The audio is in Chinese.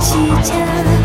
喜家。